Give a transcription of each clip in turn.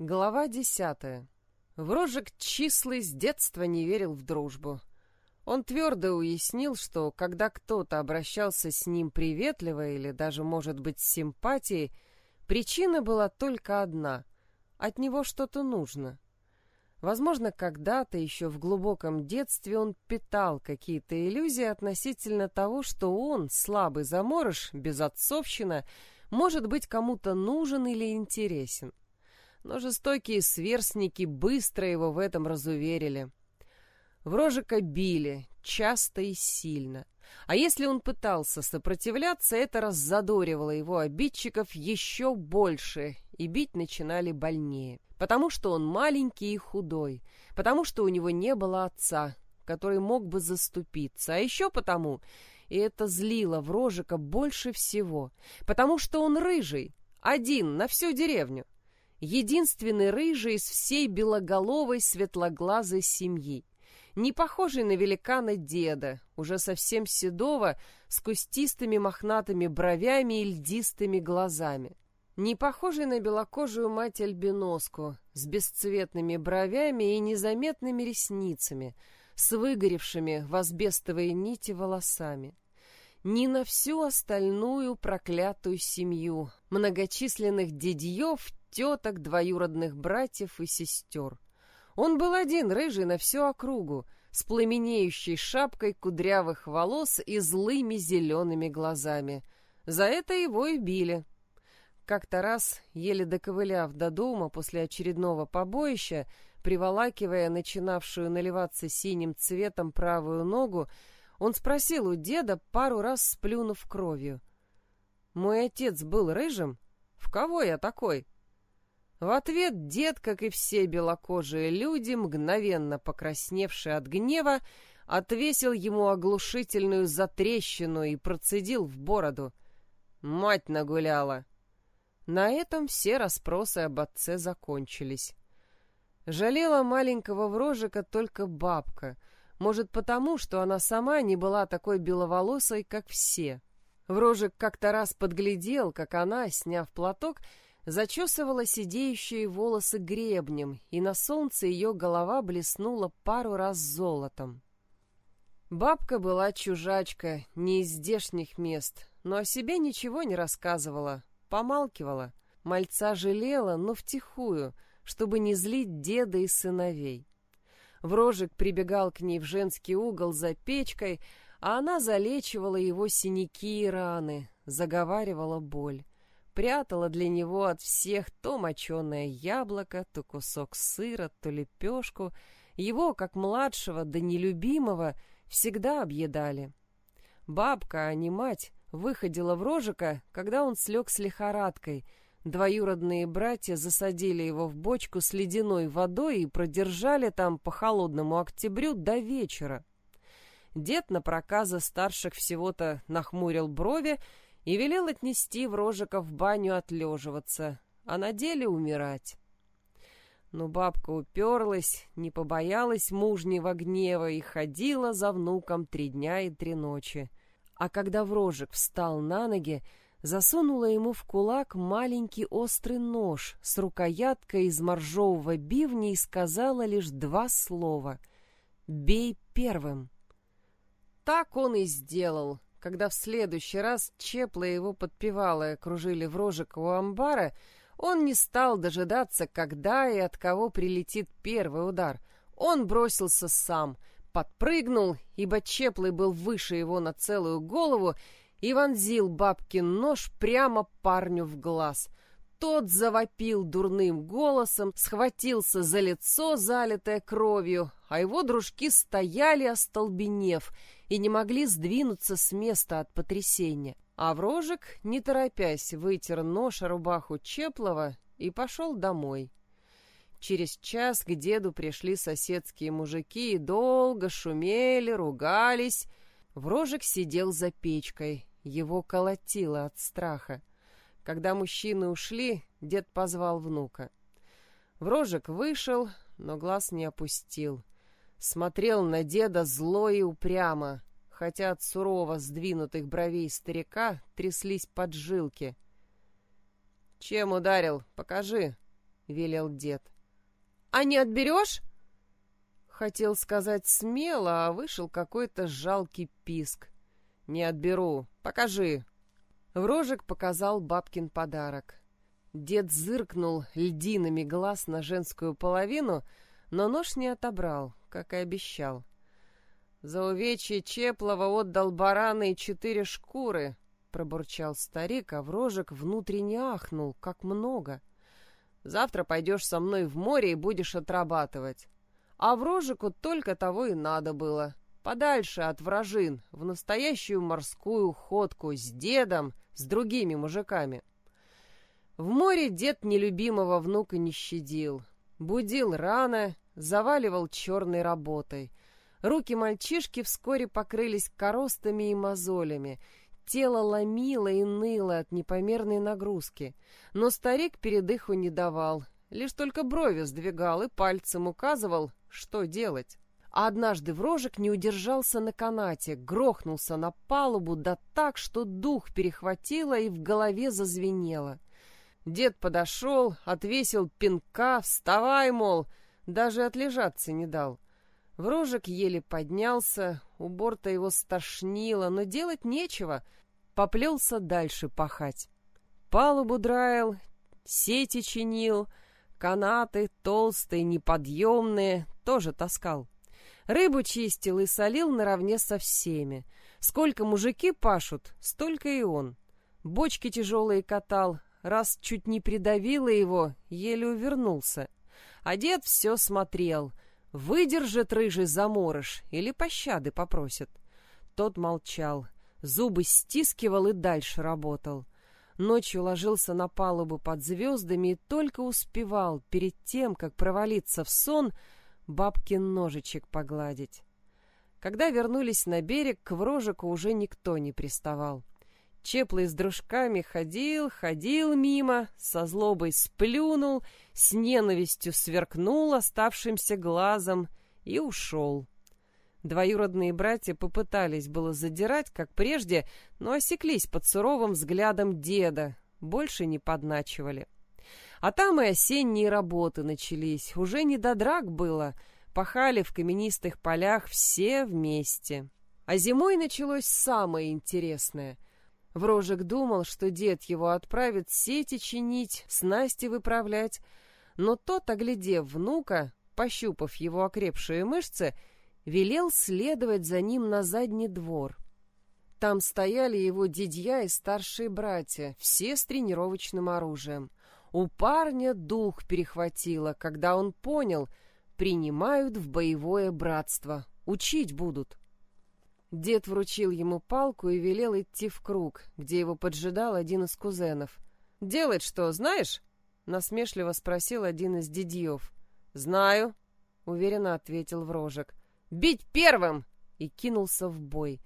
Глава десятая. Врожек числый с детства не верил в дружбу. Он твердо уяснил, что когда кто-то обращался с ним приветливо или даже, может быть, с симпатией, причина была только одна — от него что-то нужно. Возможно, когда-то еще в глубоком детстве он питал какие-то иллюзии относительно того, что он, слабый заморыш, безотцовщина, может быть кому-то нужен или интересен но жестокие сверстники быстро его в этом разуверили. Врожика били, часто и сильно. А если он пытался сопротивляться, это раззадоривало его обидчиков еще больше, и бить начинали больнее. Потому что он маленький и худой, потому что у него не было отца, который мог бы заступиться, а еще потому, и это злило Врожика больше всего, потому что он рыжий, один на всю деревню единственный рыжий из всей белоголовой светлоглазой семьи, не похожий на великана деда, уже совсем седого, с кустистыми мохнатыми бровями и льдистыми глазами, не похожий на белокожую мать-альбиноску, с бесцветными бровями и незаметными ресницами, с выгоревшими в асбестовые нити волосами. Ни на всю остальную проклятую семью многочисленных дедьев, теток, двоюродных братьев и сестер. Он был один, рыжий на всю округу, с пламенеющей шапкой кудрявых волос и злыми зелеными глазами. За это его и били. Как-то раз, еле доковыляв до дома после очередного побоища, приволакивая начинавшую наливаться синим цветом правую ногу, он спросил у деда, пару раз сплюнув кровью. «Мой отец был рыжим? В кого я такой?» В ответ дед, как и все белокожие люди, мгновенно покрасневший от гнева, отвесил ему оглушительную затрещину и процедил в бороду. Мать нагуляла. На этом все расспросы об отце закончились. Жалела маленького врожика только бабка, может потому, что она сама не была такой беловолосой, как все. Врожик как-то раз подглядел, как она, сняв платок, зачесывала сидеющие волосы гребнем, и на солнце ее голова блеснула пару раз золотом. Бабка была чужачка, не из здешних мест, но о себе ничего не рассказывала, помалкивала. Мальца жалела, но втихую, чтобы не злить деда и сыновей. Врожик прибегал к ней в женский угол за печкой, а она залечивала его синяки и раны, заговаривала боль прятала для него от всех то моченое яблоко, то кусок сыра, то лепешку. Его, как младшего да нелюбимого, всегда объедали. Бабка, а не мать, выходила в рожика, когда он слег с лихорадкой. Двоюродные братья засадили его в бочку с ледяной водой и продержали там по холодному октябрю до вечера. Дед на проказа старших всего-то нахмурил брови и велел отнести в Рожика в баню отлеживаться, а на деле умирать. Но бабка уперлась, не побоялась мужнего гнева и ходила за внуком три дня и три ночи. А когда Врожик встал на ноги, засунула ему в кулак маленький острый нож с рукояткой из моржового бивня и сказала лишь два слова «Бей первым». Так он и сделал, когда в следующий раз Чепла и его подпевалые кружили в рожек у амбара, он не стал дожидаться, когда и от кого прилетит первый удар. Он бросился сам, подпрыгнул, ибо Чеплый был выше его на целую голову, и вонзил бабкин нож прямо парню в глаз. Тот завопил дурным голосом, схватился за лицо, залитое кровью, а его дружки стояли, остолбенев, и не могли сдвинуться с места от потрясения. А Врожик, не торопясь, вытер нож рубаху Чеплова и пошел домой. Через час к деду пришли соседские мужики и долго шумели, ругались. Врожик сидел за печкой, его колотило от страха. Когда мужчины ушли, дед позвал внука. Врожик вышел, но глаз не опустил смотрел на деда зло и упрямо, хотя от сурово сдвинутых бровей старика тряслись поджилки. «Чем ударил? Покажи!» велел дед. «А не отберешь?» Хотел сказать смело, а вышел какой-то жалкий писк. «Не отберу. Покажи». Врожек показал бабкин подарок. Дед зыркнул льдинами глаз на женскую половину, но нож не отобрал, как и обещал. «За увечье Чеплова отдал барана и четыре шкуры», — пробурчал старик, а Врожек внутренне ахнул, как много. «Завтра пойдешь со мной в море и будешь отрабатывать». А Врожику только того и надо было. Подальше от вражин, в настоящую морскую ходку, с дедом, с другими мужиками. В море дед нелюбимого внука не щадил. Будил рано, заваливал черной работой. Руки мальчишки вскоре покрылись коростами и мозолями. Тело ломило и ныло от непомерной нагрузки. Но старик передыху не давал. Лишь только брови сдвигал и пальцем указывал, что делать. А однажды Врожек не удержался на канате, грохнулся на палубу, да так, что дух перехватило и в голове зазвенело. Дед подошел, отвесил пинка, вставай, мол, даже отлежаться не дал. Врожек еле поднялся, у борта его стошнило, но делать нечего, поплелся дальше пахать. Палубу драил, сети чинил, канаты толстые, неподъемные, тоже таскал. Рыбу чистил и солил наравне со всеми. Сколько мужики пашут, столько и он. Бочки тяжелые катал, раз чуть не придавило его, еле увернулся. А дед все смотрел. Выдержит рыжий заморыш или пощады попросит. Тот молчал, зубы стискивал и дальше работал. Ночью ложился на палубу под звездами и только успевал перед тем, как провалиться в сон, бабкин ножичек погладить. Когда вернулись на берег, к врожику уже никто не приставал. Чеплый с дружками ходил, ходил мимо, со злобой сплюнул, с ненавистью сверкнул оставшимся глазом и ушел. Двоюродные братья попытались было задирать, как прежде, но осеклись под суровым взглядом деда, больше не подначивали. А там и осенние работы начались. Уже не до драк было. Пахали в каменистых полях все вместе. А зимой началось самое интересное. Врожек думал, что дед его отправит сети чинить, снасти выправлять. Но тот, оглядев внука, пощупав его окрепшие мышцы, велел следовать за ним на задний двор. Там стояли его дядья и старшие братья, все с тренировочным оружием. У парня дух перехватило, когда он понял, принимают в боевое братство, учить будут. Дед вручил ему палку и велел идти в круг, где его поджидал один из кузенов. «Делать что, знаешь?» — насмешливо спросил один из дядьев. «Знаю», — уверенно ответил Врожек. «Бить первым!» — и кинулся в бой.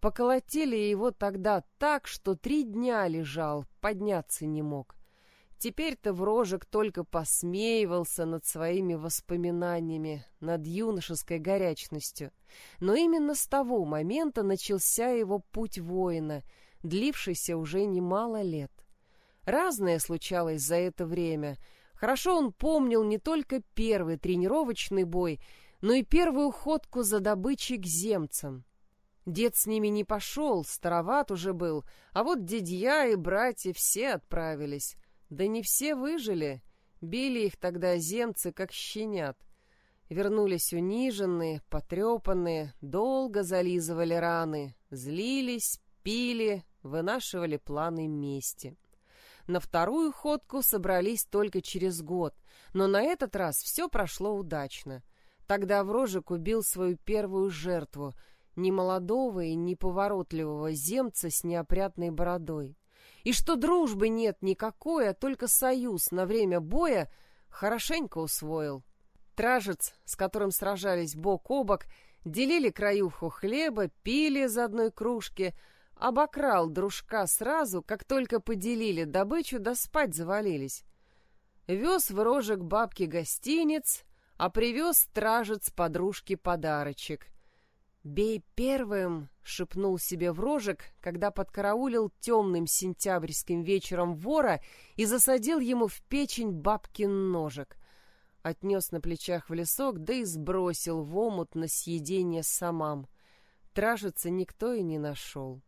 Поколотили его тогда так, что три дня лежал, подняться не мог. Теперь-то Врожек только посмеивался над своими воспоминаниями, над юношеской горячностью. Но именно с того момента начался его путь воина, длившийся уже немало лет. Разное случалось за это время. Хорошо он помнил не только первый тренировочный бой, но и первую ходку за добычей к земцам. Дед с ними не пошел, староват уже был, а вот дядья и братья все отправились. Да не все выжили. Били их тогда земцы, как щенят. Вернулись униженные, потрепанные, долго зализывали раны, злились, пили, вынашивали планы мести. На вторую ходку собрались только через год, но на этот раз все прошло удачно. Тогда Врожик убил свою первую жертву, немолодого и неповоротливого земца с неопрятной бородой и что дружбы нет никакой, а только союз на время боя, хорошенько усвоил. Тражец, с которым сражались бок о бок, делили краюху хлеба, пили из одной кружки, обокрал дружка сразу, как только поделили добычу, да спать завалились. Вез в рожек бабки гостиниц, а привез стражец подружке подарочек. «Бей первым!» — шепнул себе в рожек, когда подкараулил темным сентябрьским вечером вора и засадил ему в печень бабкин ножик. Отнес на плечах в лесок, да и сбросил в омут на съедение самам. Тражиться никто и не нашел.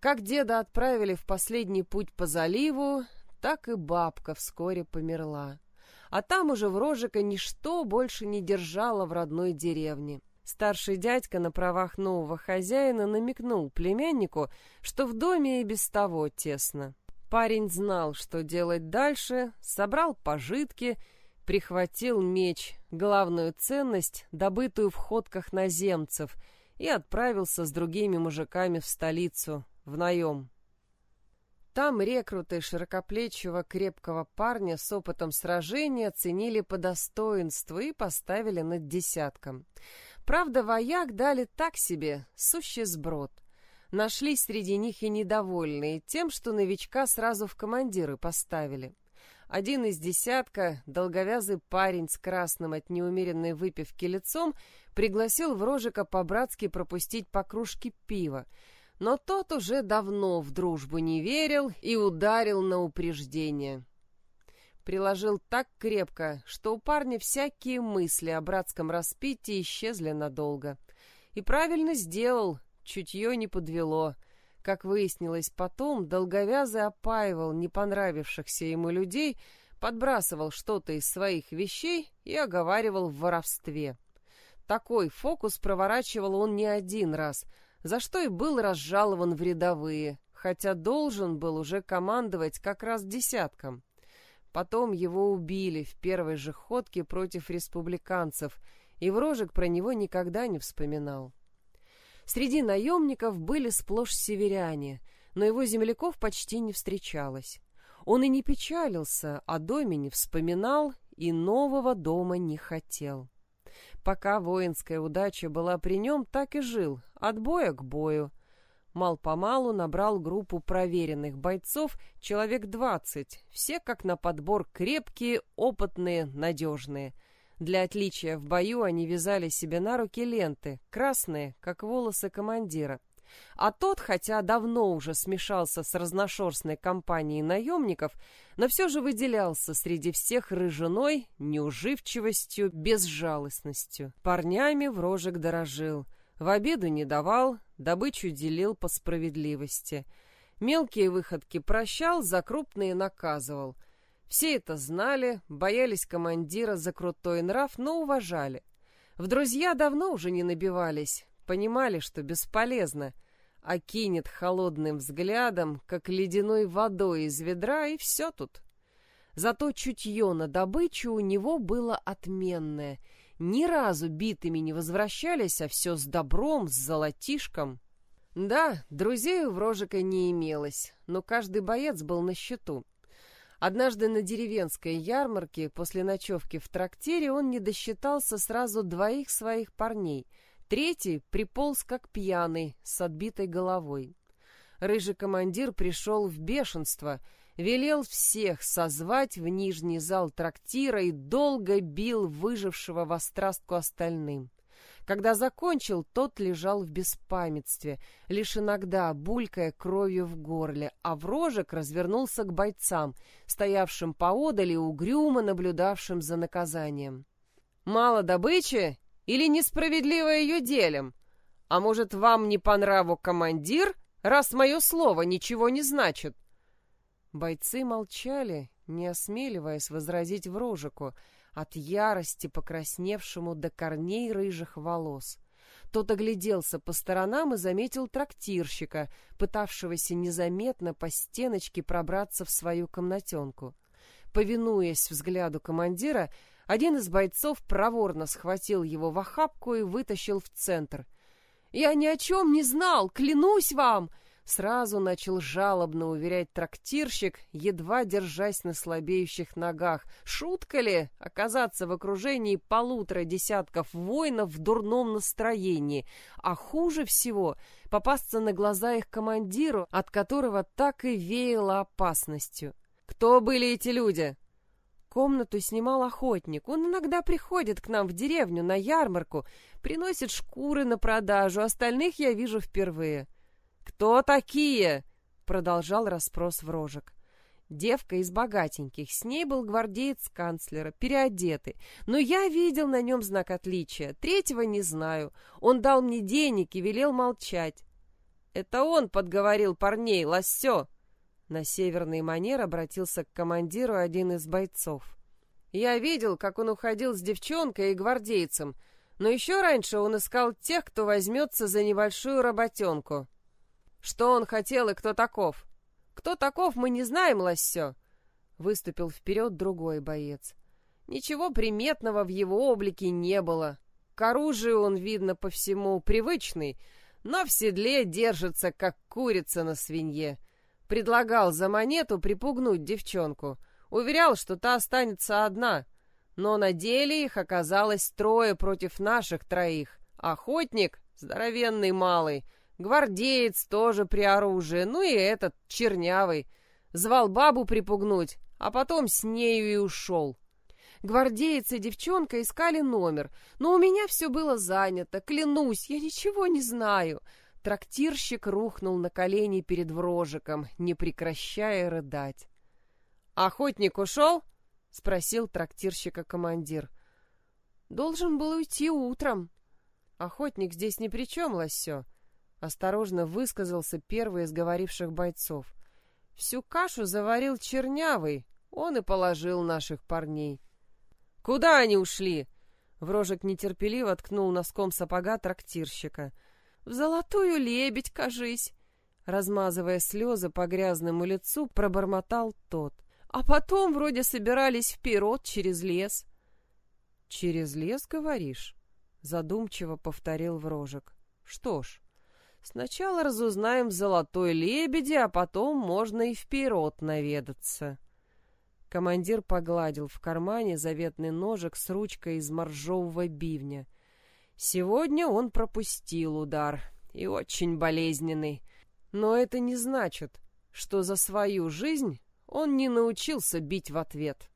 Как деда отправили в последний путь по заливу, так и бабка вскоре померла. А там уже в Рожика ничто больше не держало в родной деревне. Старший дядька на правах нового хозяина намекнул племяннику, что в доме и без того тесно. Парень знал, что делать дальше, собрал пожитки, прихватил меч, главную ценность, добытую в ходках наземцев, и отправился с другими мужиками в столицу, в наем. Там рекруты широкоплечего крепкого парня с опытом сражения ценили по достоинству и поставили над десятком. Правда, вояк дали так себе, сущий сброд. Нашлись среди них и недовольные тем, что новичка сразу в командиры поставили. Один из десятка, долговязый парень с красным от неумеренной выпивки лицом, пригласил в Рожика по-братски пропустить по кружке пива, но тот уже давно в дружбу не верил и ударил на упреждение. Приложил так крепко, что у парня всякие мысли о братском распитии исчезли надолго. И правильно сделал, чутье не подвело. Как выяснилось потом, долговязый опаивал не понравившихся ему людей, подбрасывал что-то из своих вещей и оговаривал в воровстве. Такой фокус проворачивал он не один раз, за что и был разжалован в рядовые, хотя должен был уже командовать как раз десятком. Потом его убили в первой же ходке против республиканцев, и Врожек про него никогда не вспоминал. Среди наемников были сплошь северяне, но его земляков почти не встречалось. Он и не печалился, о доме не вспоминал и нового дома не хотел. Пока воинская удача была при нем, так и жил, от боя к бою — Мал-помалу набрал группу проверенных бойцов, человек двадцать, все как на подбор крепкие, опытные, надежные. Для отличия в бою они вязали себе на руки ленты, красные, как волосы командира. А тот, хотя давно уже смешался с разношерстной компанией наемников, но все же выделялся среди всех рыжиной, неуживчивостью, безжалостностью. Парнями в рожек дорожил — в обеду не давал, добычу делил по справедливости. Мелкие выходки прощал, за крупные наказывал. Все это знали, боялись командира за крутой нрав, но уважали. В друзья давно уже не набивались, понимали, что бесполезно. А кинет холодным взглядом, как ледяной водой из ведра, и все тут. Зато чутье на добычу у него было отменное — ни разу битыми не возвращались, а все с добром, с золотишком. Да, друзей у Врожика не имелось, но каждый боец был на счету. Однажды на деревенской ярмарке после ночевки в трактире он не досчитался сразу двоих своих парней. Третий приполз как пьяный, с отбитой головой. Рыжий командир пришел в бешенство — велел всех созвать в нижний зал трактира и долго бил выжившего во страстку остальным. Когда закончил, тот лежал в беспамятстве, лишь иногда булькая кровью в горле, а врожек развернулся к бойцам, стоявшим поодаль и угрюмо наблюдавшим за наказанием. «Мало добычи или несправедливо ее делим? А может, вам не по нраву командир, раз мое слово ничего не значит?» Бойцы молчали, не осмеливаясь возразить врожику, от ярости покрасневшему до корней рыжих волос. Тот огляделся по сторонам и заметил трактирщика, пытавшегося незаметно по стеночке пробраться в свою комнатенку. Повинуясь взгляду командира, один из бойцов проворно схватил его в охапку и вытащил в центр. «Я ни о чем не знал, клянусь вам!» Сразу начал жалобно уверять трактирщик, едва держась на слабеющих ногах. Шутка ли оказаться в окружении полутора десятков воинов в дурном настроении, а хуже всего попасться на глаза их командиру, от которого так и веяло опасностью. «Кто были эти люди?» Комнату снимал охотник. Он иногда приходит к нам в деревню на ярмарку, приносит шкуры на продажу, остальных я вижу впервые. «Кто такие?» — продолжал расспрос Врожек. Девка из богатеньких, с ней был гвардеец канцлера, переодетый. Но я видел на нем знак отличия. Третьего не знаю. Он дал мне денег и велел молчать. Это он подговорил парней, лассё. На северный манер обратился к командиру один из бойцов. Я видел, как он уходил с девчонкой и гвардейцем, но еще раньше он искал тех, кто возьмется за небольшую работенку. Что он хотел и кто таков? Кто таков, мы не знаем, Лассё. Выступил вперед другой боец. Ничего приметного в его облике не было. К оружию он, видно по всему, привычный, но в седле держится, как курица на свинье. Предлагал за монету припугнуть девчонку. Уверял, что та останется одна. Но на деле их оказалось трое против наших троих. Охотник, здоровенный малый, гвардеец тоже при оружии, ну и этот, чернявый. Звал бабу припугнуть, а потом с нею и ушел. Гвардеец и девчонка искали номер, но у меня все было занято, клянусь, я ничего не знаю. Трактирщик рухнул на колени перед врожиком, не прекращая рыдать. «Охотник ушел?» — спросил трактирщика командир. «Должен был уйти утром». «Охотник здесь ни при чем, Лосё», — осторожно высказался первый из говоривших бойцов. «Всю кашу заварил чернявый, он и положил наших парней». «Куда они ушли?» Врожек нетерпеливо ткнул носком сапога трактирщика — в золотую лебедь, кажись!» Размазывая слезы по грязному лицу, пробормотал тот. «А потом вроде собирались в пирот через лес». «Через лес, говоришь?» Задумчиво повторил Врожек. «Что ж, сначала разузнаем золотой лебеди, а потом можно и в пирот наведаться». Командир погладил в кармане заветный ножик с ручкой из моржового бивня. Сегодня он пропустил удар, и очень болезненный. Но это не значит, что за свою жизнь он не научился бить в ответ.